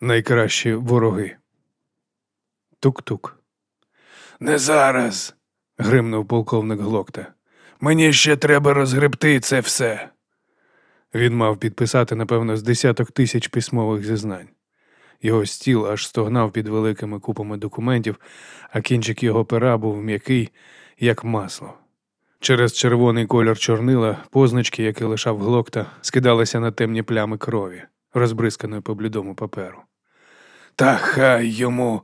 найкращі вороги. Тук-тук. Не зараз, гримнув полковник Глокта. мені ще треба розгребти це все. Він мав підписати, напевно, з десяток тисяч письмових зізнань. Його стіл аж стогнав під великими купами документів, а кінчик його пера був м'який, як масло. Через червоний колір чорнила позначки, які лишав глокта, скидалися на темні плями крові, розбризканої по блідому паперу. Та хай йому.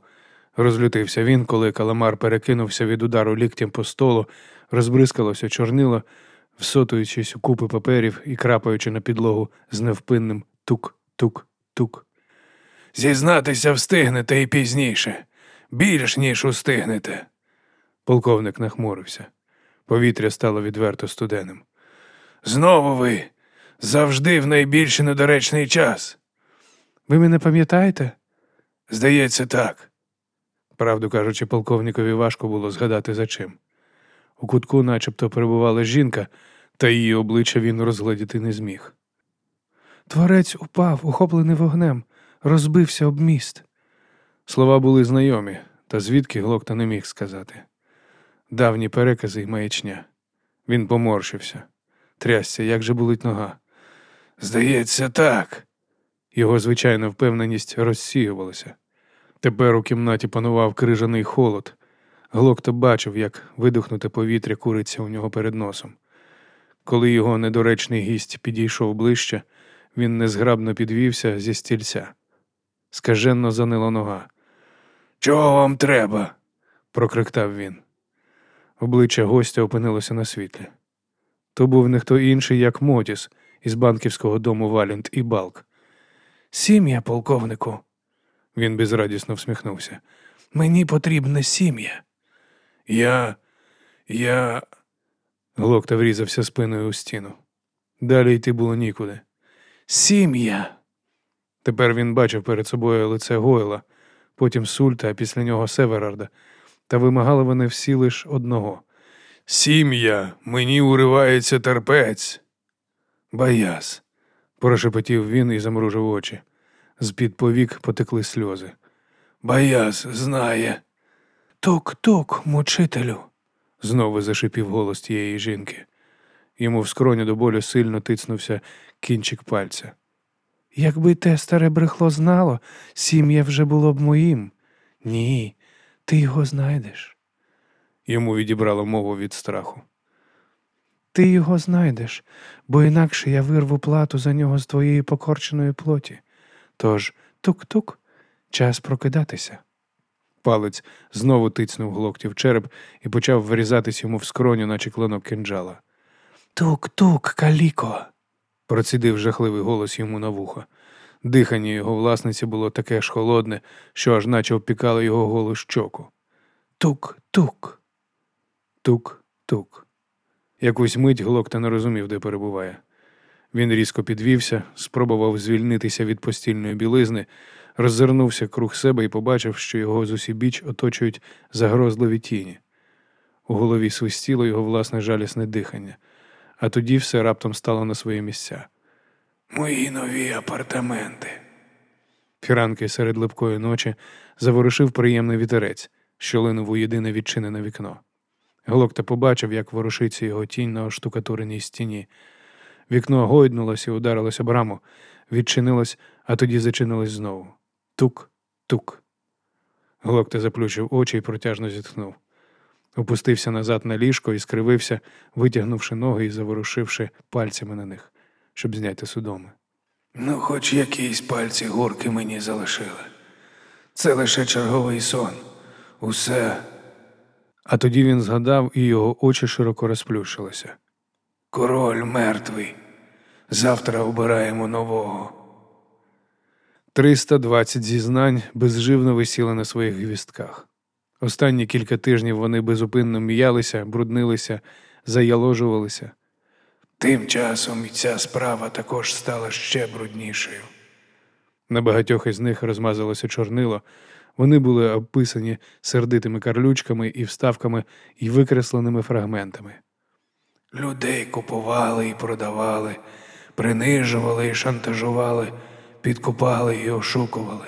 Розлютився він, коли каламар перекинувся від удару ліктям по столу, розбризкалося чорнило, всотуючись у купи паперів і крапаючи на підлогу з невпинним тук-тук-тук. Зізнатися встигнете і пізніше. Більш ніж устигнете. Полковник нахмурився. Повітря стало відверто студеним. Знову ви. Завжди в найбільш недоречний час. Ви мене пам'ятаєте? Здається, так. Правду кажучи, полковникові важко було згадати за чим. У кутку начебто перебувала жінка, та її обличчя він розглядіти не зміг. Творець упав, охоплений вогнем, розбився об міст. Слова були знайомі, та звідки Глокта не міг сказати. Давні перекази й маячня. Він поморщився. Трясся, як же болить нога. Здається, так. Його звичайна впевненість розсіювалася. Тепер у кімнаті панував крижаний холод. Глокта бачив, як видихнуте повітря куриться у нього перед носом. Коли його недоречний гість підійшов ближче, він незграбно підвівся зі стільця. Скаженно занила нога. Чого вам треба? прокриктав він. Обличчя гостя опинилося на світлі. То був не хто інший, як Мотіс із банківського дому Валент і Балк. Сім'я, полковнику. Він безрадісно всміхнувся. Мені потрібна сім'я. Я. я. Глокта врізався спиною у стіну. Далі йти було нікуди. Сім'я. Тепер він бачив перед собою лице Гойла, потім Сульта, а після нього Северарда, та вимагали вони всі лиш одного. Сім'я, мені уривається терпець. Баяс, прошепотів він і замружив очі. З-під повік потекли сльози. Баяс знає. Тук-тук, мучителю, знову зашипів голос тієї жінки. Йому в скроню до болю сильно тицнувся кінчик пальця. Якби те старе брехло знало, сім'я вже було б моїм. Ні, ти його знайдеш. Йому відібрало мову від страху. Ти його знайдеш, бо інакше я вирву плату за нього з твоєї покорченої плоті. Тож тук-тук, час прокидатися. Палець знову тицнув глокті в череп і почав вирізатись йому в скроню, наче клинок кинджала. Тук-тук, каліко, процідив жахливий голос йому на вухо. Дихання його власниці було таке ж холодне, що аж наче обпікало його голу щоку. Тук-тук. Тук-тук. Якусь мить глокта не розумів, де перебуває. Він різко підвівся, спробував звільнитися від постільної білизни, роззирнувся круг себе і побачив, що його з усібіч оточують загрозливі тіні. У голові свистіло його власне жалісне дихання, а тоді все раптом стало на свої місця. Мої нові апартаменти. Фіранки серед липкої ночі заворушив приємний вітерець, що линув у єдине відчинене вікно. Глокта побачив, як ворушиться його тінь на оштукатуреній стіні. Вікно гойднулось і ударилось об раму, відчинилось, а тоді зачинилось знову. Тук-тук. Глокта заплющив очі і протяжно зітхнув. Опустився назад на ліжко і скривився, витягнувши ноги і заворушивши пальцями на них, щоб зняти судоми. Ну, хоч якісь пальці гурки мені залишили. Це лише черговий сон. Усе А тоді він згадав, і його очі широко розплющилися. король мертвий. Завтра обираємо нового. 320 зізнань безживно висіли на своїх гвістках. Останні кілька тижнів вони безупинно м'ялися, бруднилися, заяложувалися. Тим часом і ця справа також стала ще бруднішою. На багатьох із них розмазалося чорнило. Вони були обписані сердитими карлючками і вставками і викресленими фрагментами. Людей купували і продавали, принижували і шантажували, підкупали і ошукували.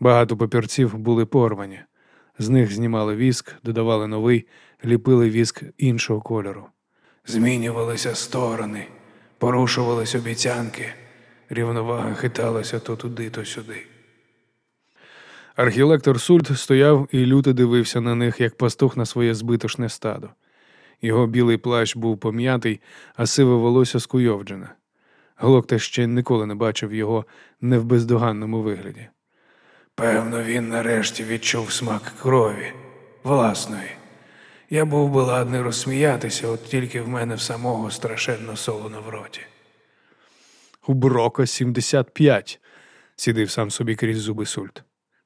Багато папірців були порвані. З них знімали віск, додавали новий, ліпили віск іншого кольору. Змінювалися сторони, порушувались обіцянки, рівновага хиталася то туди, то сюди. Архілектор Сульт стояв і люто дивився на них, як пастух на своє збитошне стадо. Його білий плащ був пом'ятий, а сиве волосся скуйовджене. Глокта ще ніколи не бачив його не в бездоганному вигляді. Певно, він нарешті відчув смак крові власної. Я був би ладний розсміятися, от тільки в мене в самого страшенно солоно в роті. У Брока 75, сідив сам собі крізь зуби Сульт,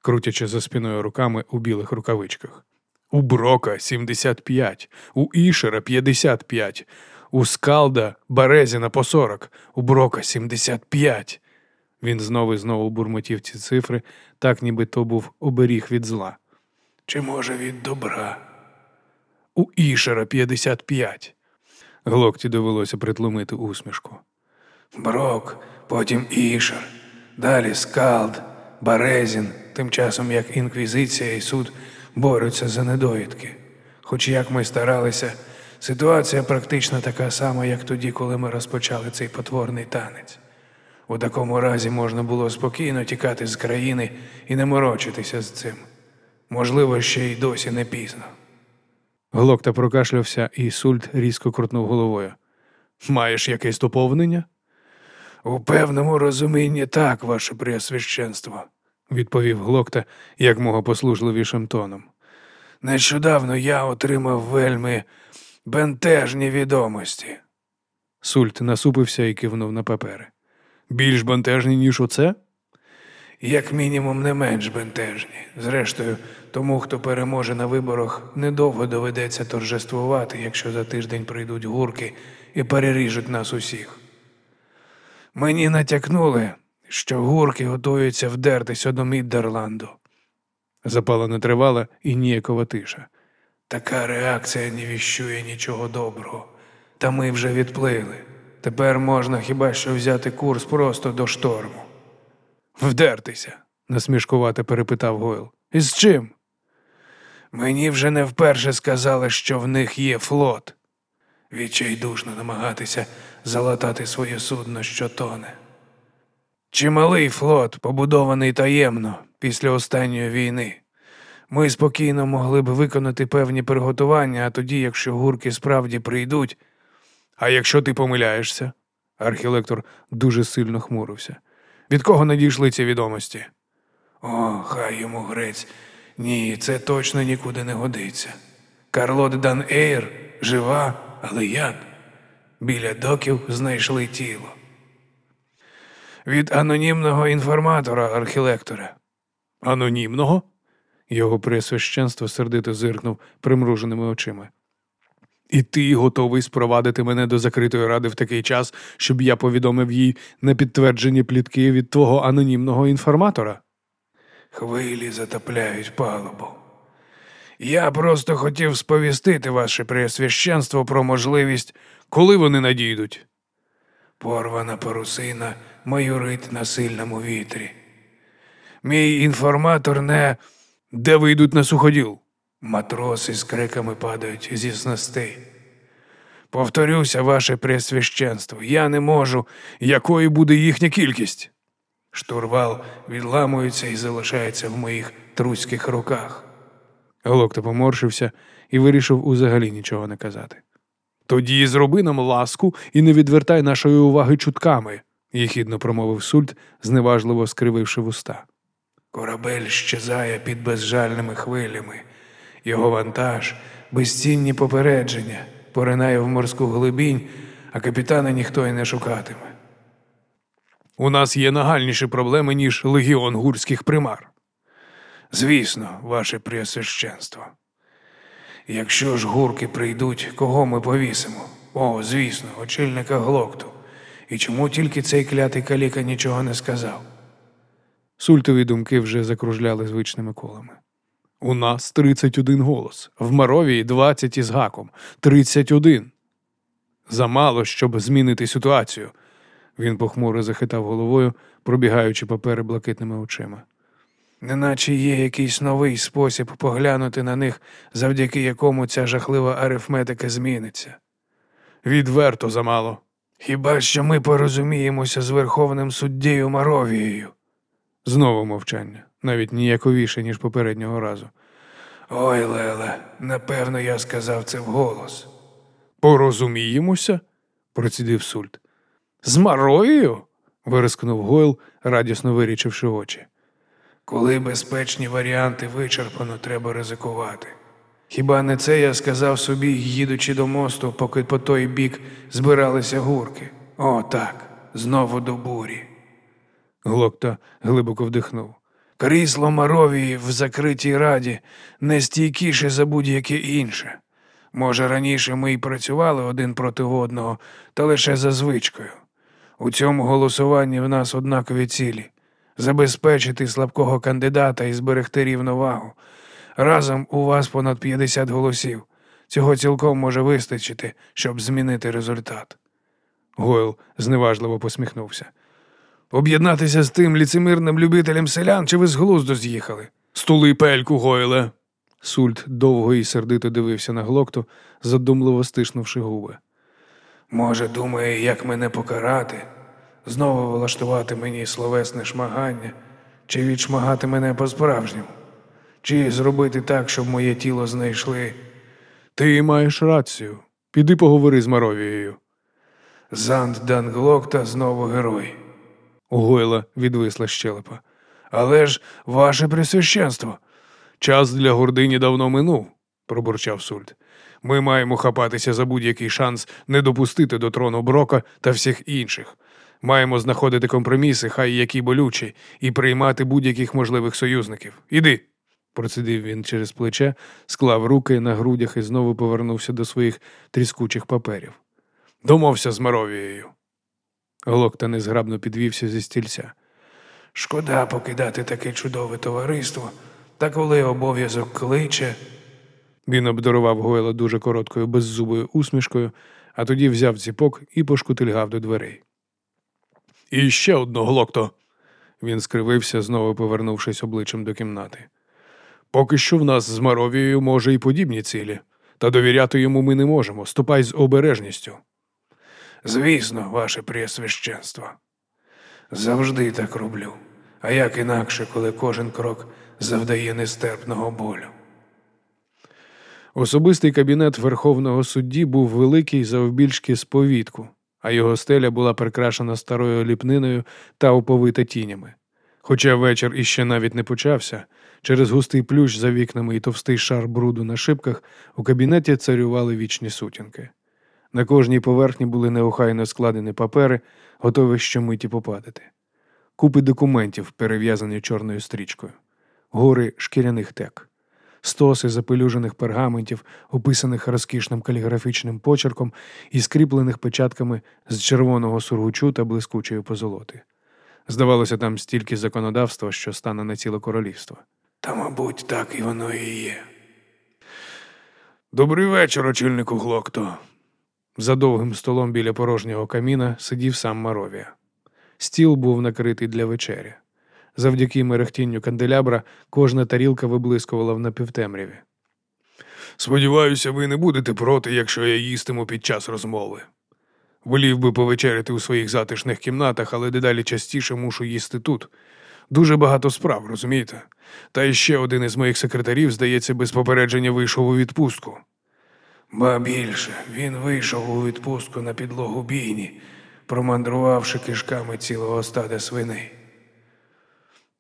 крутячи за спиною руками у білих рукавичках. У Брока 75, у Ішера 55, у Скалда й Барезіна по 40, у Брока 75. Він знову і знову бурмотів ці цифри, так ніби то був оберіг від зла. Чи може від добра? У Ішера 55. Глокті довелося притлумити усмішку. Брок, потім Ішер, далі Скалд, Березін, тим часом як інквізиція і суд борються за недоїдки. Хоч як ми старалися, ситуація практично така сама, як тоді, коли ми розпочали цей потворний танець. У такому разі можна було спокійно тікати з країни і не морочитися з цим. Можливо, ще й досі не пізно. Глокта прокашлявся, і Сульт різко крутнув головою. Маєш якесь доповнення? У певному розумінні так, ваше преосвященство. відповів Глокта як мого послужливішим тоном. Нещодавно я отримав вельми бентежні відомості. Сульт насупився і кивнув на папери. Більш бентежні, ніж оце? Як мінімум не менш бентежні. Зрештою, тому, хто переможе на виборах, недовго доведеться торжествувати, якщо за тиждень прийдуть гурки і переріжуть нас усіх. Мені натякнули, що гурки готуються вдертися до Міддерланду. Запала не тривала і ніякова тиша. Така реакція не віщує нічого доброго. Та ми вже відплили. Тепер можна хіба що взяти курс просто до шторму. Вдертися, насмішкувато перепитав Гойл. І з чим? Мені вже не вперше сказали, що в них є флот. Відчайдушно намагатися залатати своє судно, що тоне. Чималий флот, побудований таємно після останньої війни. Ми спокійно могли б виконати певні приготування, а тоді, якщо гурки справді прийдуть, А якщо ти помиляєшся? Архілектор дуже сильно хмурився. Від кого надійшли ці відомості? О, хай йому грець. Ні, це точно нікуди не годиться. Карлот Дан Ейр жива, але як? Біля доків знайшли тіло. Від анонімного інформатора архілектора. Анонімного? Його пресвященство сердито зиркнув примруженими очима. І ти готовий спровадити мене до закритої ради в такий час, щоб я повідомив їй непідтверджені плітки від твого анонімного інформатора? Хвилі затопляють палубу. Я просто хотів сповістити ваше преосвященство про можливість, Коли вони надійдуть? порвана парусина майорить на сильному вітрі. Мій інформатор не Де вийдуть на суходіл? матроси з криками падають зі снастей. Повторюся, ваше пресвященство, я не можу. Якою буде їхня кількість? Штурвал відламується і залишається в моїх труських руках. Глокта поморшився і вирішив узагалі нічого не казати. Тоді зроби нам ласку і не відвертай нашої уваги чутками, їхідно промовив Сульт, зневажливо скрививши вуста. Корабель щезає під безжальними хвилями. Його вантаж, безцінні попередження, поринає в морську глибінь, а капітана ніхто й не шукатиме. У нас є нагальніші проблеми, ніж легіон гурських примар. Звісно, ваше преосвященство. Якщо ж гурки прийдуть, кого ми повісимо? О, звісно, очільника глокту. І чому тільки цей клятий каліка нічого не сказав? Сультові думки вже закружляли звичними колами. У нас 31 голос, в Маровії 20 із гаком. 31. Замало, щоб змінити ситуацію. Він похмуро захитав головою, пробігаючи папери блакитними очима. Неначе є якийсь новий спосіб поглянути на них, завдяки якому ця жахлива арифметика зміниться. Відверто замало. Хіба що ми порозуміємося з верховним суддєю Маровією? Знову мовчання, навіть ніяковіше, ніж попереднього разу. Ой, Леле, напевно, я сказав це вголос. Порозуміємося? процідив Сульт. З Маровією? вирискнув Гойл, радісно вирічивши очі. Коли безпечні варіанти вичерпано, треба ризикувати. Хіба не це я сказав собі, їдучи до мосту, поки по той бік збиралися гурки? О, так, знову до бурі. Глокта глибоко вдихнув. Крісло Маровії в закритій раді не стійкіше за будь-яке інше. Може, раніше ми й працювали один проти одного, та лише за звичкою. У цьому голосуванні в нас однакові цілі забезпечити слабкого кандидата і зберегти рівновагу. Разом у вас понад 50 голосів. Цього цілком може вистачити, щоб змінити результат. Гойл зневажливо посміхнувся. Об'єднатися з тим ліцемирним любителем селян, чи ви з глузду з'їхали? Стули пельку, Гойле. Сульт довго і сердито дивився на глокту, задумливо стиснувши губи. Може, думає, як мене покарати, знову влаштувати мені словесне шмагання, чи відшмагати мене по-справжньому, чи зробити так, щоб моє тіло знайшли. Ти маєш рацію. Піди поговори з Маровією. Занд Данглокта знову герой. У Гойла відвисла щелепа. Але ж ваше присвященство. Час для гордині давно минув, пробурчав Сульт. Ми маємо хапатися за будь-який шанс не допустити до трону Брока та всіх інших. Маємо знаходити компроміси, хай які болючі, і приймати будь-яких можливих союзників. Іди. Процідив він через плече, склав руки на грудях і знову повернувся до своїх тріскучих паперів. Домовся з Маровією. Глокта незграбно підвівся зі стільця. Шкода покидати таке чудове товариство, та коли обов'язок кличе. Він обдарував Гойла дуже короткою беззубою усмішкою, а тоді взяв ціпок і пошкутильгав до дверей. І ще одно глокто. Він скривився, знову повернувшись обличчям до кімнати. Поки що в нас з Маровією може і подібні цілі, та довіряти йому ми не можемо. Ступай з обережністю. Звісно, ваше преосвященство. Завжди так роблю. А як інакше, коли кожен крок завдає нестерпного болю. Особистий кабінет Верховного судді був великий завбільшки з повітку, а його стеля була прикрашена старою ліпниною та оповита тінями. Хоча вечір іще навіть не почався, через густий плющ за вікнами і товстий шар бруду на шибках у кабінеті царювали вічні сутінки. На кожній поверхні були неохайно складені папери, готові щомиті попадати. Купи документів, перев'язані чорною стрічкою, гори шкіряних тек, стоси запелюжених пергаментів, описаних розкішним каліграфічним почерком і скріплених печатками з червоного сургучу та блискучої позолоти. Здавалося, там стільки законодавства, що стане на ціле королівство. Та, мабуть, так і воно і є. Добрий вечір, очільнику Глокто. За довгим столом біля порожнього каміна сидів сам Маровія. Стіл був накритий для вечері. Завдяки мерехтінню канделябра кожна тарілка виблискувала в напівтемряві. Сподіваюся, ви не будете проти, якщо я їстиму під час розмови. Волів би повечеряти у своїх затишних кімнатах, але дедалі частіше мушу їсти тут. Дуже багато справ, розумієте? Та іще один із моїх секретарів, здається, без попередження вийшов у відпустку. Ба більше, він вийшов у відпустку на підлогу бійні, промандрувавши кишками цілого стада свиней.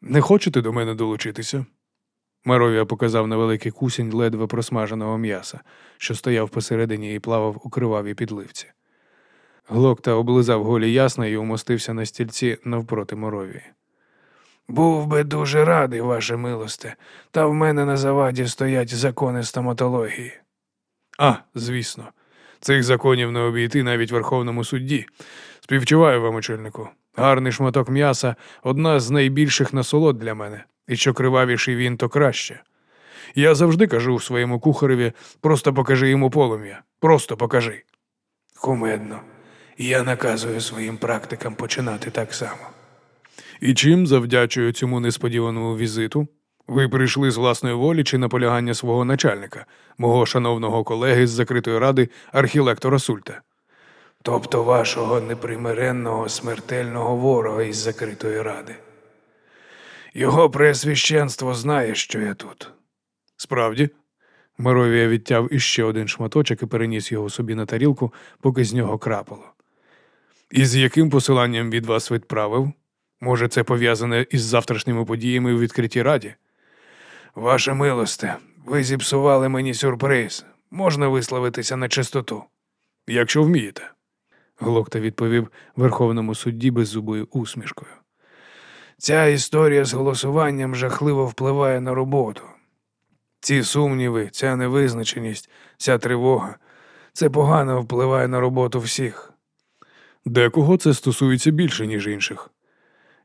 Не хочете до мене долучитися? Маровія показав на великий кусінь ледве просмаженого м'яса, що стояв посередині і плавав у кривавій підливці. Глокта облизав голі ясна і умостився на стільці навпроти Моровії. Був би дуже радий, ваше милосте, та в мене на заваді стоять закони стоматології. А, звісно, цих законів не обійти навіть Верховному судді. Співчуваю вам, очільнику. Гарний шматок м'яса одна з найбільших насолод для мене, і що кривавіший він, то краще. Я завжди кажу своєму кухареві, просто покажи йому полум'я, просто покажи. Кумедно. Я наказую своїм практикам починати так само. І чим завдячую цьому несподіваному візиту? Ви прийшли з власної волі чи наполягання свого начальника, мого шановного колеги з закритої ради архілектора Сульта? Тобто вашого непримиренного смертельного ворога із закритої ради. Його преосвященство знає, що я тут. Справді, Моровія відтяв іще один шматочок і переніс його собі на тарілку, поки з нього крапало. І з яким посиланням від вас відправив? Може, це пов'язане із завтрашніми подіями у відкритій раді? Ваше милосте, ви зіпсували мені сюрприз. Можна висловитися на чистоту. Якщо вмієте. Глокта відповів верховному судді беззубою усмішкою. Ця історія з голосуванням жахливо впливає на роботу. Ці сумніви, ця невизначеність, ця тривога це погано впливає на роботу всіх. Декого це стосується більше, ніж інших.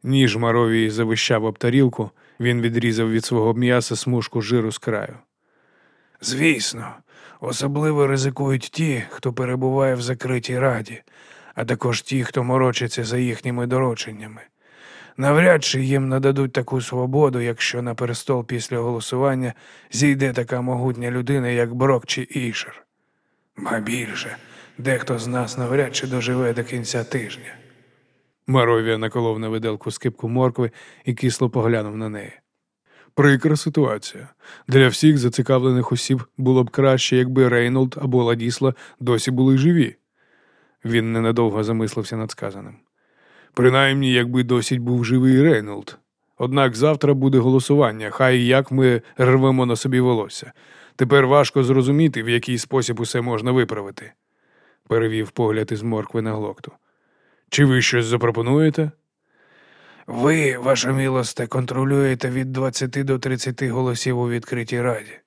Ніж Маровій завищав об тарілку, він відрізав від свого м'яса смужку жиру з краю. Звісно, особливо ризикують ті, хто перебуває в закритій раді, а також ті, хто морочиться за їхніми дорученнями. Навряд чи їм нададуть таку свободу, якщо на престол після голосування зійде така могутня людина, як Брок чи Ішер. Ба більше, дехто з нас навряд чи доживе до кінця тижня. Маровія наколов на виделку скипку моркви і кисло поглянув на неї. Прикра ситуація. Для всіх зацікавлених осіб було б краще, якби Рейнолд або Ладісла досі були живі. Він ненадовго замислився над сказаним. Принаймні, якби досі був живий Рейнолд. Однак завтра буде голосування, хай як ми рвемо на собі волосся. Тепер важко зрозуміти, в який спосіб усе можна виправити, перевів погляд із моркви на Глокту. Чи ви щось запропонуєте? Ви, ваша милосте, контролюєте від 20 до 30 голосів у відкритій раді.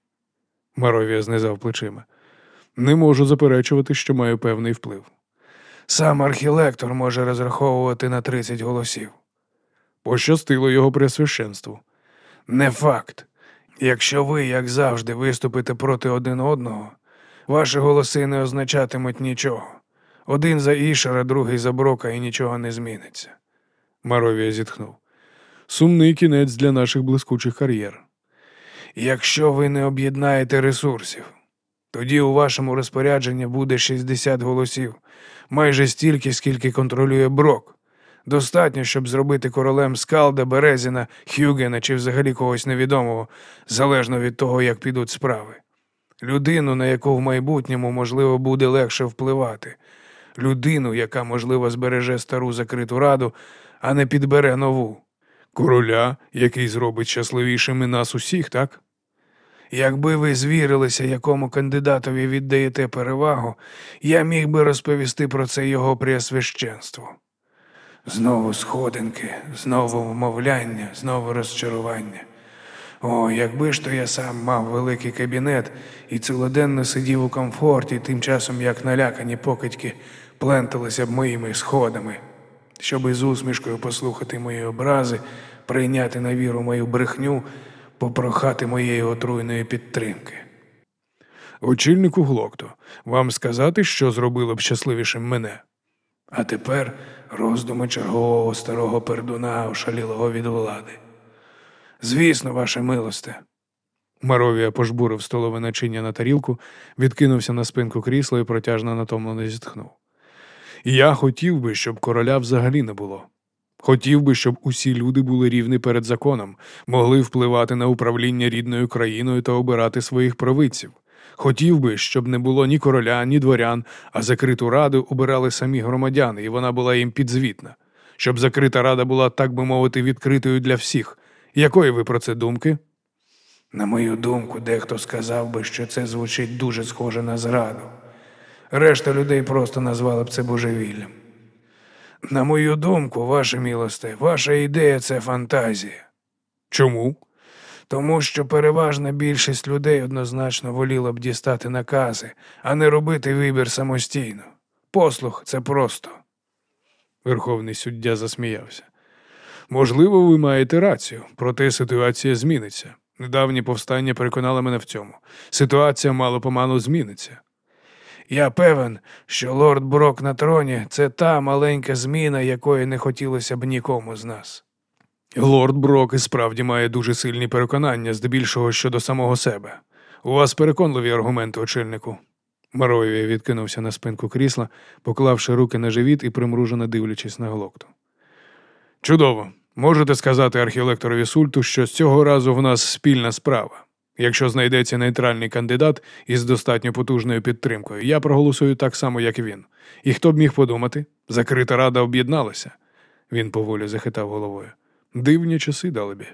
Маровія знизав плечима. Не можу заперечувати, що маю певний вплив. Сам архілектор може розраховувати на 30 голосів. Пощастило його пресвященству. Не факт. Якщо ви, як завжди, виступите проти один одного, ваші голоси не означатимуть нічого. Один за Ішера, другий за Брока, і нічого не зміниться. Маровія зітхнув. Сумний кінець для наших блискучих кар'єр. Якщо ви не об'єднаєте ресурсів, тоді у вашому розпорядженні буде 60 голосів, майже стільки, скільки контролює Брок. Достатньо, щоб зробити королем Скалда, Березіна, Хюгена чи взагалі когось невідомого, залежно від того, як підуть справи. Людину, на яку в майбутньому можливо буде легше впливати, людину, яка, можливо, збереже стару закриту раду, а не підбере нову. Короля, який зробить щасливішими нас усіх, так? Якби ви звірилися, якому кандидатові віддаєте перевагу, я міг би розповісти про це його преосвященству. Знову сходинки, знову вмовляння, знову розчарування. О, якби ж то я сам мав великий кабінет і цілоденно сидів у комфорті, тим часом як налякані покидьки пленталися б моїми сходами, щоб із усмішкою послухати мої образи, прийняти на віру мою брехню, попрохати моєї отруйної підтримки. Очільнику Глокто, вам сказати, що зробило б щасливішим мене? А тепер роздуми чергового старого пердуна, ошалілого від влади. Звісно, ваше милосте. Маровія пожбурив столове начиння на тарілку, відкинувся на спинку крісла і протяжно натомлено зітхнув. Я хотів би, щоб короля взагалі не було. Хотів би, щоб усі люди були рівні перед законом, могли впливати на управління рідною країною та обирати своїх провидців. Хотів би, щоб не було ні короля, ні дворян, а закриту раду обирали самі громадяни, і вона була їм підзвітна. Щоб закрита рада була, так би мовити, відкритою для всіх. Якої ви про це думки? На мою думку, дехто сказав би, що це звучить дуже схоже на зраду. Решта людей просто назвали б це божевіллям. На мою думку, ваше милосте, ваша ідея це фантазія. Чому? Тому що переважна більшість людей однозначно воліла б дістати накази, а не робити вибір самостійно. Послух це просто. Верховний суддя засміявся. Можливо, ви маєте рацію, проте ситуація зміниться. Недавні повстання переконали мене в цьому. Ситуація мало помалу зміниться. Я певен, що лорд Брок на троні це та маленька зміна, якої не хотілося б нікому з нас. Лорд Брок і справді має дуже сильні переконання, здебільшого щодо самого себе. У вас переконливі аргументи, очільнику. Марові відкинувся на спинку крісла, поклавши руки на живіт і примружено дивлячись на глокту. Чудово. Можете сказати архілекторові Сульту, що з цього разу в нас спільна справа. Якщо знайдеться нейтральний кандидат із достатньо потужною підтримкою, я проголосую так само, як він. І хто б міг подумати? Закрита рада об'єдналася. Він поволі захитав головою. Дивні часи далебі.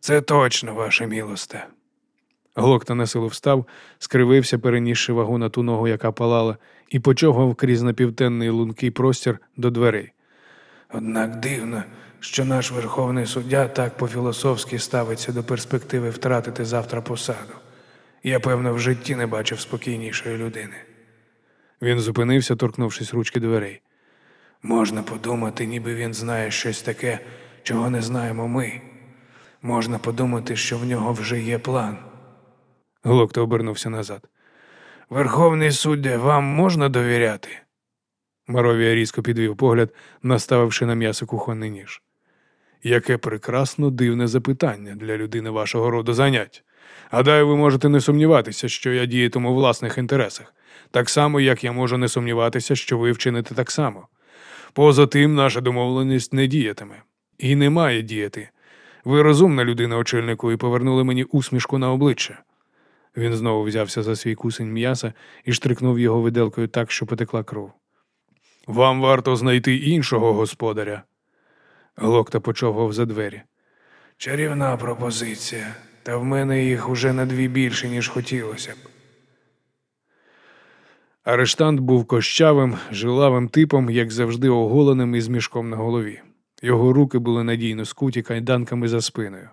Це точно, ваше мілосте. Глокта на силу встав, скривився, перенісши вагу на ту ногу, яка палала, і почовгав крізь напівтенний лункий простір до дверей. Однак дивно, що наш верховний суддя так по-філософськи ставиться до перспективи втратити завтра посаду. Я, певно, в житті не бачив спокійнішої людини. Він зупинився, торкнувшись ручки дверей. Можна подумати, ніби він знає щось таке, чого не знаємо ми. Можна подумати, що в нього вже є план. Глокта обернувся назад. Верховний суддя, вам можна довіряти? Маровія різко підвів погляд, наставивши на м'ясо кухонний ніж. Яке прекрасно дивне запитання для людини вашого роду занять. Гадаю, ви можете не сумніватися, що я діятиму у власних інтересах, так само, як я можу не сумніватися, що ви вчините так само. Поза тим, наша домовленість не діятиме. І не має діяти. Ви розумна людина, очільнику, і повернули мені усмішку на обличчя. Він знову взявся за свій кусень м'яса і штрикнув його виделкою так, що потекла кров. Вам варто знайти іншого господаря. Глокта почовгав за двері. Чарівна пропозиція, та в мене їх уже на дві більше, ніж хотілося б. Арештант був кощавим, жилавим типом, як завжди, оголеним із мішком на голові. Його руки були надійно скуті кайданками за спиною.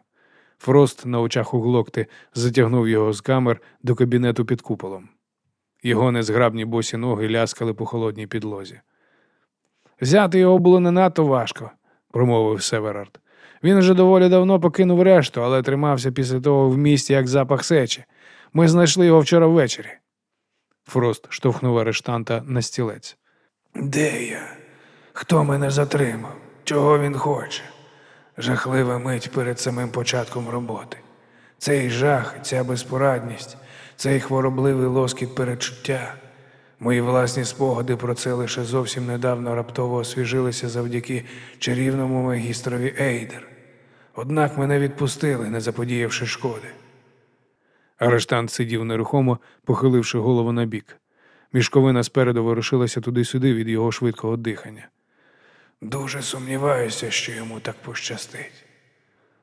Фрост на очах у глокти затягнув його з камер до кабінету під куполом. Його незграбні босі ноги ляскали по холодній підлозі. Взяти його було не надто важко, промовив Северард. Він вже доволі давно покинув решту, але тримався після того в місті, як запах сечі. Ми знайшли його вчора ввечері. Фрост штовхнув арештанта на стілець. Де я? Хто мене затримав? Чого він хоче? Жахлива мить перед самим початком роботи. Цей жах, ця безпорадність, цей хворобливий лоскіт перечуття. Мої власні спогади про це лише зовсім недавно раптово освіжилися завдяки чарівному магістрові Ейдер. Однак мене відпустили, не заподіявши шкоди. Арештант сидів нерухомо, похиливши голову на бік. Мішковина спереду ворушилася туди-сюди від його швидкого дихання. Дуже сумніваюся, що йому так пощастить.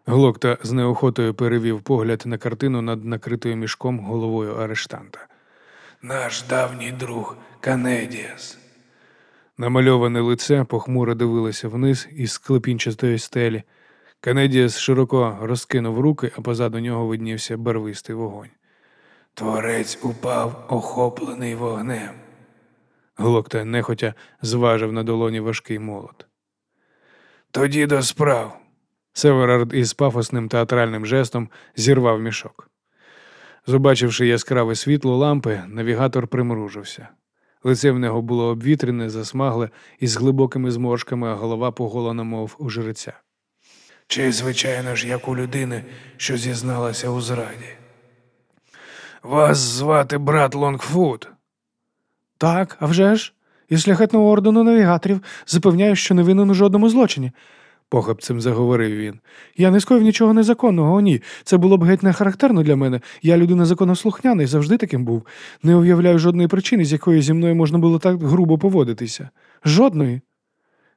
Глокта з неохотою перевів погляд на картину над накритою мішком головою арештанта. Наш давній друг Канедіас. Намальоване лице похмуро дивилося вниз із склепінчастої стелі. Канедіас широко розкинув руки, а позаду нього виднівся барвистий вогонь. Творець упав, охоплений вогнем. Глокта нехотя зважив на долоні важкий молот. Тоді до справ. Северард із пафосним театральним жестом зірвав мішок. Зобачивши яскраве світло лампи, навігатор примружився. Лице в нього було обвітрене, засмагле із глибокими зморшками, а голова поголена, мов у жреця. Чи, звичайно ж, як у людини, що зізналася у зраді. Вас звати брат Лонгфуд. Так, а вже ж. Із шляхетного ордену навігаторів запевняю, що не винен у жодному злочині. Похапцем заговорив він. Я не скоїв нічого незаконного, о ні. Це було б геть не характерно для мене. Я людина законослухняна і завжди таким був. Не уявляю жодної причини, з якої зі мною можна було так грубо поводитися. Жодної.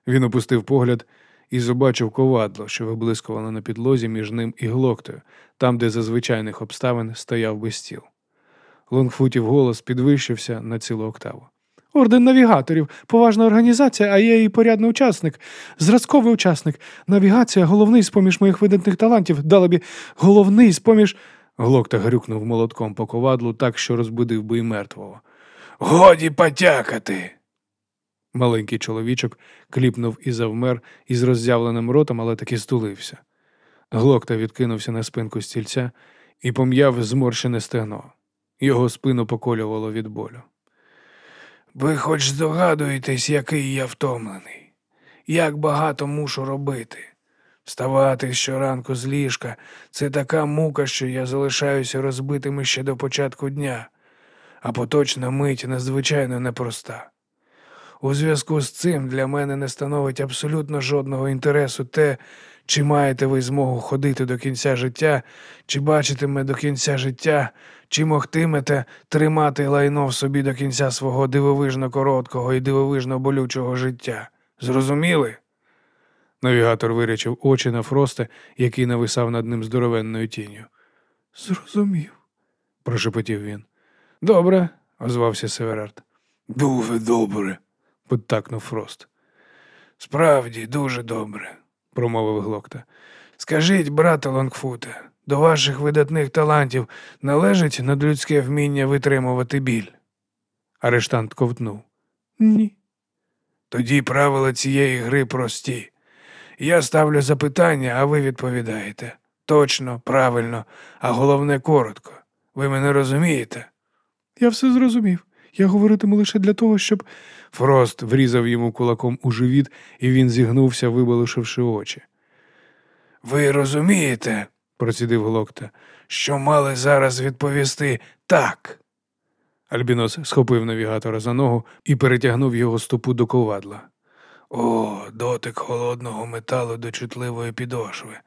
Він опустив погляд і побачив ковадло, що виблискувало на підлозі між ним і глоктою, там, де за звичайних обставин стояв би стіл. Лонгфутів голос підвищився на цілу октаву. Орден навігаторів, поважна організація, а я її порядний учасник, зразковий учасник. Навігація головний з поміж моїх видатних талантів, далебі, головний з поміж. Глокта грюкнув молотком по ковадлу так, що розбудив би й мертвого. Годі потякати. Маленький чоловічок кліпнув і завмер із роззявленим ротом, але таки стулився. Глокта відкинувся на спинку стільця і пом'яв зморщене стегно. Його спину поколювало від болю. Ви хоч здогадуєтесь, який я втомлений, як багато мушу робити. Вставати щоранку з ліжка це така мука, що я залишаюся розбитим ще до початку дня, а поточна мить надзвичайно непроста. У зв'язку з цим для мене не становить абсолютно жодного інтересу те, чи маєте ви змогу ходити до кінця життя, чи бачитиме до кінця життя, чи могтимете тримати лайно в собі до кінця свого дивовижно короткого і дивовижно болючого життя. Зрозуміли? Навігатор вирячив очі на Фроста, який нависав над ним здоровенною тінню. Зрозумів. Прошепотів він. Добре, Озвався Северард. дуже добре. Підтакнув Фрост. Справді дуже добре. Промовив глокта. Скажіть, брате Лонгфуте, до ваших видатних талантів належить надлюдське вміння витримувати біль? Арештант ковтнув. Ні. Тоді правила цієї гри прості. Я ставлю запитання, а ви відповідаєте. Точно, правильно, а головне коротко. Ви мене розумієте? Я все зрозумів. Я говоритиму лише для того, щоб. Фрост врізав йому кулаком у живіт, і він зігнувся, вибалушивши очі. Ви розумієте, Процідив глокта. що мали зараз відповісти так. Альбінос схопив навігатора за ногу і перетягнув його стопу до ковадла. О, дотик холодного металу до чутливої підошви.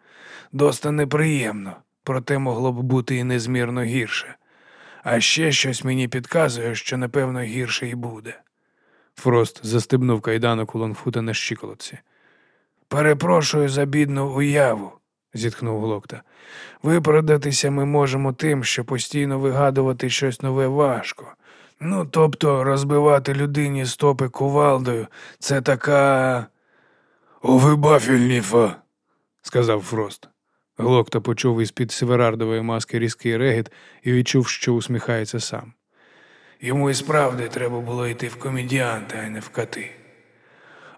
Доста неприємно, проте могло б бути і незмірно гірше. А ще щось мені підказує, що напевно гірше і буде. Фрост застебнув кайданок у Лонгфута на щиколотці. Перепрошую за бідну уяву, зітхнув глокта. Виправдатися ми можемо тим, що постійно вигадувати щось нове важко. Ну, тобто розбивати людині стопи кувалдою це така. О, ви бафільніфа, сказав Фрост. Глокта почув із-під северардової маски різкий регіт і відчув, що усміхається сам. Йому і справді треба було йти в комедіанти, а не в кати.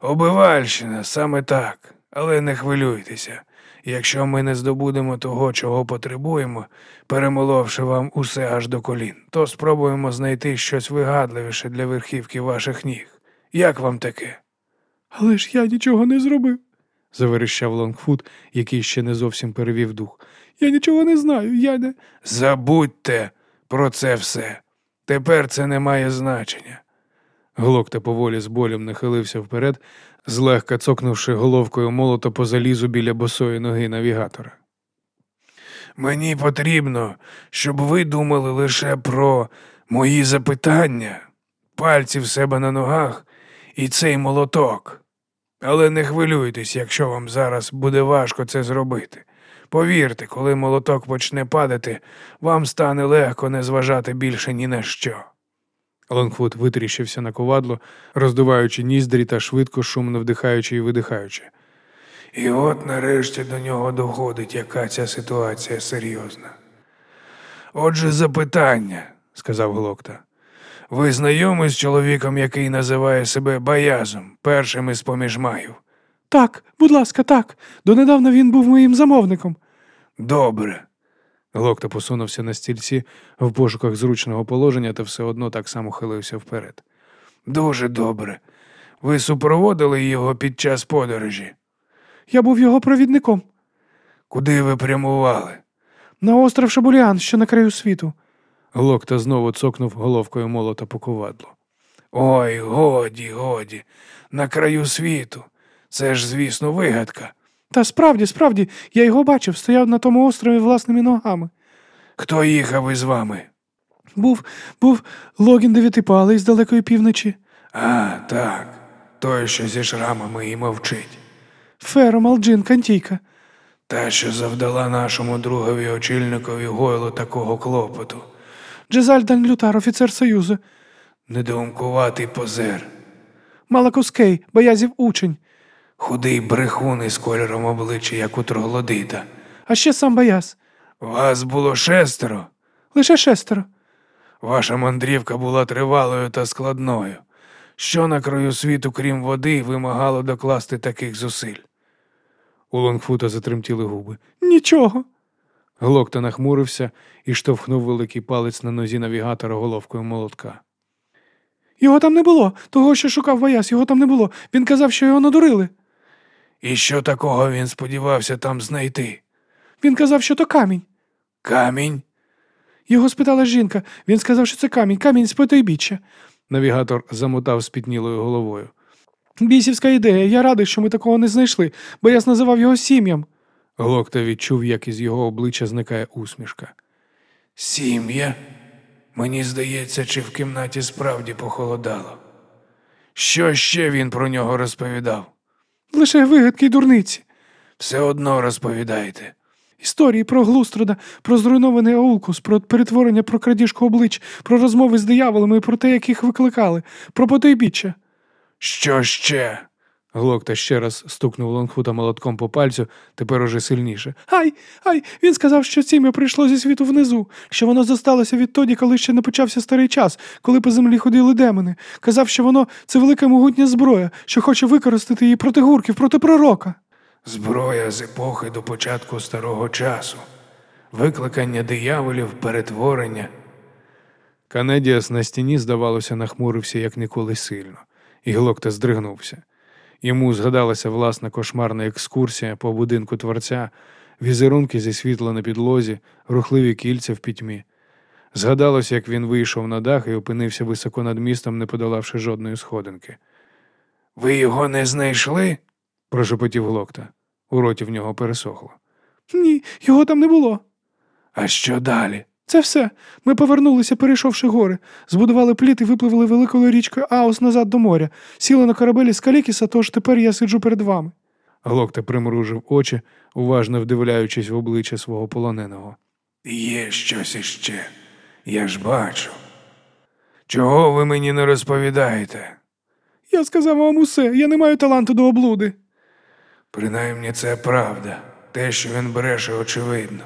Обивальщина, саме так, але не хвилюйтеся. Якщо ми не здобудемо того, чого потребуємо, перемоловши вам усе аж до колін, то спробуємо знайти щось вигадливіше для верхівки ваших ніг. Як вам таке? Але ж я нічого не зробив. Заверещав Лонгфут, який ще не зовсім перевів дух. Я нічого не знаю. Я не. Забудьте про це все. Тепер це не має значення. Глокта поволі з болем нахилився вперед, злегка цокнувши головкою молота по залізу біля босої ноги навігатора. Мені потрібно, щоб ви думали лише про мої запитання, пальці в себе на ногах і цей молоток. Але не хвилюйтесь, якщо вам зараз буде важко це зробити. Повірте, коли молоток почне падати, вам стане легко не зважати більше ні на що. Лонгфут витріщився на ковадло, роздуваючи ніздрі та швидко шумно вдихаючи і видихаючи. І от нарешті до нього доходить, яка ця ситуація серйозна. Отже, запитання, сказав Глокта. Ви знайомі з чоловіком, який називає себе Баязом, першим із поміж маїв? Так, будь ласка, так. Донедавна він був моїм замовником. Добре. Глокта посунувся на стільці в пошуках зручного положення та все одно так само хилився вперед. Дуже добре. Ви супроводили його під час подорожі. Я був його провідником. Куди ви прямували? На остров Шабуліан, що на краю світу. Глокта знову цокнув головкою молота по ковадлу. Ой, годі, годі, на краю світу. Це ж, звісно, вигадка. Та справді, справді, я його бачив, стояв на тому острові власними ногами. Хто їхав із вами? Був, був Логін дев'ятипалий з далекої півночі, А, так, той, що зі шрамами і мовчить. Феро, Малджин, Кантійка. Та, що завдала нашому другові очільникові гойлу такого клопоту. Джезаль Данлютар, офіцер Союзу. Недоумкуватий позер, Малакускей, Боязів учень. худий брехун із кольором обличчя, як у троглодита. А ще сам Бояз. Вас було шестеро. Лише шестеро. Ваша мандрівка була тривалою та складною. Що на краю світу, крім води, вимагало докласти таких зусиль? У Лонгфута затремтіли губи. Нічого. Глокта нахмурився і штовхнув великий палець на нозі навігатора головкою молотка. Його там не було. Того, що шукав Бояз, його там не було. Він казав, що його надурили. І що такого він сподівався там знайти? Він казав, що то камінь. Камінь? Його спитала жінка. Він сказав, що це камінь, камінь з потойбіччя. Навігатор замотав спітнілою головою. Бісівська ідея. Я радий, що ми такого не знайшли, бо я називав його сім'ям. Глокта відчув, як із його обличчя зникає усмішка. Сім'я? Мені здається, чи в кімнаті справді похолодало. Що ще він про нього розповідав? Лише вигадки й дурниці. Все одно розповідайте. Історії про Глуструда, про зруйнований Аулкус, про перетворення про крадіжку облич, про розмови з дияволами і про те, як їх викликали, про потойбіччя. Що ще? Глокта ще раз стукнув Лонгфута молотком по пальцю, тепер уже сильніше. Ай, ай, він сказав, що сім'я прийшло зі світу внизу, що воно зосталося відтоді, коли ще не почався старий час, коли по землі ходили демони. Казав, що воно це велика могутня зброя, що хоче використати її проти гурків, проти пророка. Зброя з епохи до початку старого часу, викликання дияволів, перетворення. Канедіас на стіні, здавалося, нахмурився як ніколи сильно, і Глокта здригнувся. Йому згадалася власна кошмарна екскурсія по будинку творця, візерунки зі світла на підлозі, рухливі кільця в пітьмі. Згадалось, як він вийшов на дах і опинився високо над містом, не подолавши жодної сходинки. Ви його не знайшли? Прошепотів Глокта. У роті в нього пересохло. Ні, його там не було. А що далі? Це все. Ми повернулися, перейшовши гори, збудували пліт і випливли великою річкою Аос назад до моря. Сіли на корабелі з Калікіса, тож тепер я сиджу перед вами. Глокта примружив очі, уважно вдивляючись в обличчя свого полоненого. Є щось іще. Я ж бачу. Чого ви мені не розповідаєте? Я сказав вам усе, я не маю таланту до облуди. Принаймні це правда. Те, що він бреше, очевидно.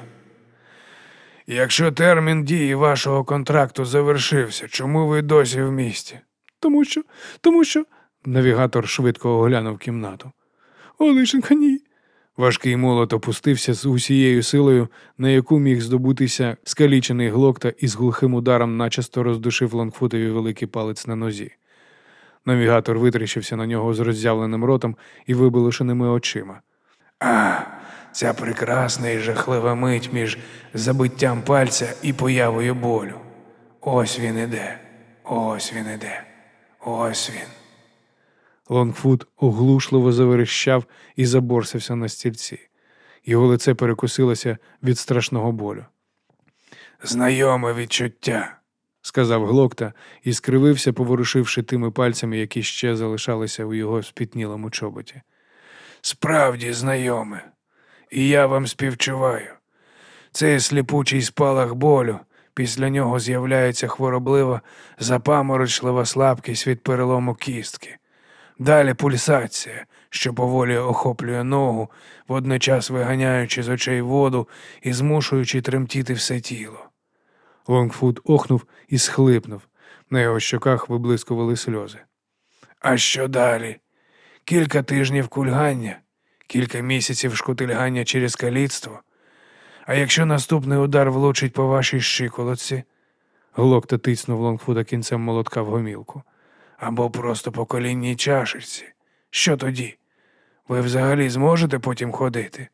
Якщо термін дії вашого контракту завершився, чому ви досі в місті? Тому що, тому що. Навігатор швидко оглянув кімнату. О, лишенька, ні. Важкий молот опустився з усією силою, на яку міг здобутися скалічений глокта і з глухим ударом начисто роздушив Лонгфутові великий палець на нозі. Навігатор витріщився на нього з роззявленим ротом і виболошеними очима. А, ця прекрасна і жахлива мить між забиттям пальця і появою болю. Ось він іде, ось він іде, ось він. Лонгфут оглушливо заверещав і заборсився на стільці. Його лице перекосилося від страшного болю. Знайоме відчуття. сказав Глокта і скривився, поворушивши тими пальцями, які ще залишалися у його спітнілому чоботі. Справді знайоме. І я вам співчуваю. Цей сліпучий спалах болю, після нього з'являється хвороблива, запаморочлива слабкість від перелому кістки. Далі пульсація, що поволі охоплює ногу, водночас виганяючи з очей воду і змушуючи тремтіти все тіло. Лонгфут охнув і схлипнув. На його щоках виблискували сльози. А що далі? Кілька тижнів кульгання, кілька місяців шкутильгання через каліцтво. А якщо наступний удар влучить по вашій щиколотці, Глокта тицнув Лонгфута кінцем молотка в гомілку. або просто по колінній чашечці, що тоді? Ви взагалі зможете потім ходити?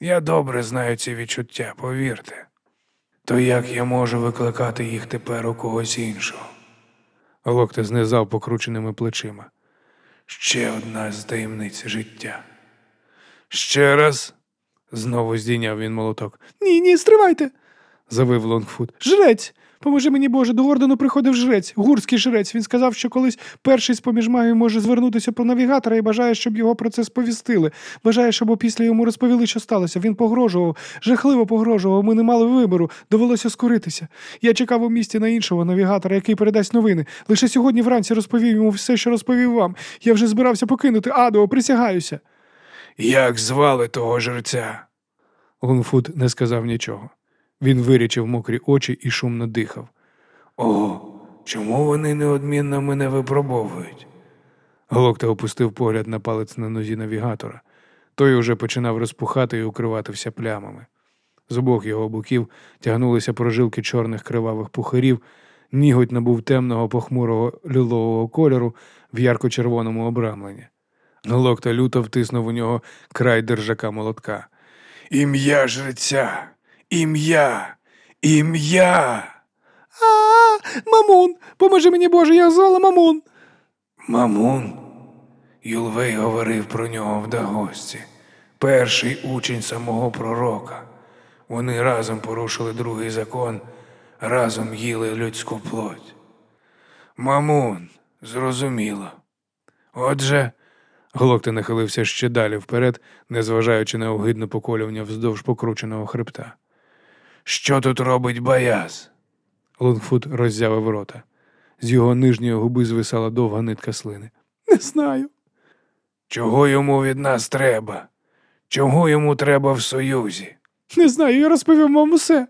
Я добре знаю ці відчуття, повірте. То як я можу викликати їх тепер у когось іншого? Глокта знизав покрученими плечима. Ще одна з таємниць життя. Ще раз. Знову здійняв він молоток. Ні, ні, стривайте. Завив Лонгфут. Жрець. Поможи мені, Боже, до ордену приходив жрець, гурський жрець. Він сказав, що колись перший з поміж магів може звернутися по навігатора і бажає, щоб його про це сповістили. Бажає, щоб опісля йому розповіли, що сталося. Він погрожував, жахливо погрожував. Ми не мали вибору, довелося скоритися. Я чекав у місті на іншого навігатора, який передасть новини. Лише сьогодні вранці розповів йому все, що розповів вам. Я вже збирався покинути Адо, присягаюся. Як звали того жерця? Лонгфут не сказав нічого. Він вирічив мокрі очі і шумно дихав. О, чому вони неодмінно мене випробовують? Глокта опустив погляд на палець на нозі навігатора. Той уже починав розпухати і укриватися плямами. З обох його боків тягнулися прожилки чорних кривавих пухарів, ніготь набув темного похмурого лілового кольору в ярко-червоному обрамленні. Глокта люто втиснув у нього край держака молотка. Ім'я жреця, ім'я, ім'я. А, мамун! Поможи мені, Боже, я звала мамун. Мамун. Юлвей говорив про нього в Дагості. Перший учень самого пророка. Вони разом порушили другий закон, разом їли людську плоть. Мамун, зрозуміло. Отже, Глокта нахилився ще далі вперед, незважаючи на огидне поколювання вздовж покрученого хребта. що тут робить Баяз? Лонгфут роззявив рота. З його нижньої губи звисала довга нитка слини. Не знаю. Чого йому від нас треба? Чого йому треба в Союзі? Не знаю, я розповім вам усе.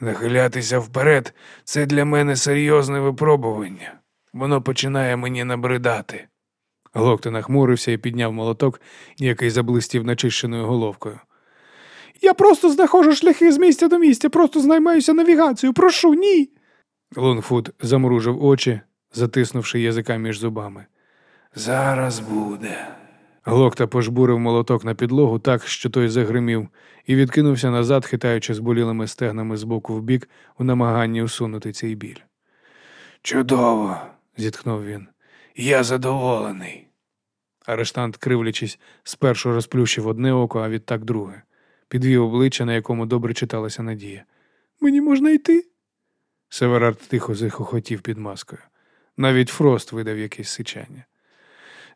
Нахилятися вперед це для мене серйозне випробування. Воно починає мені набридати. Глокта нахмурився і підняв молоток, який заблистів начищеною головкою. Я просто знаходжу шляхи з місця до місця, просто займаюся навігацією. Прошу, ні. Лонгфут замружив очі, затиснувши язика між зубами. Зараз буде. Глокта пожбурив молоток на підлогу так, що той загримів, і відкинувся назад, хитаючи зболілими стегнами з боку в бік у намаганні усунути цей біль. Чудово, Зітхнув він. Я задоволений. Арештант, кривлячись, спершу розплющив одне око, а відтак друге. Підвів обличчя, на якому добре читалася надія. Мені можна йти? Северард тихо захохотів під маскою. Навіть Фрост видав якесь сичання.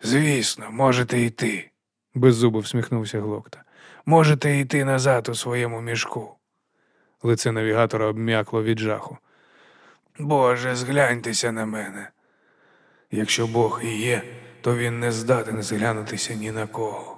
Звісно, можете йти. Беззубо всміхнувся Глокта. Можете йти назад у своєму мішку. Лице навігатора обм'якло від жаху. Боже, згляньтеся на мене. Якщо Бог і є, то він не здатен зглянутися ні на кого.